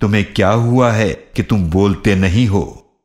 तुम्हें क्या हुआ है कि तुम बोलते नहीं हो?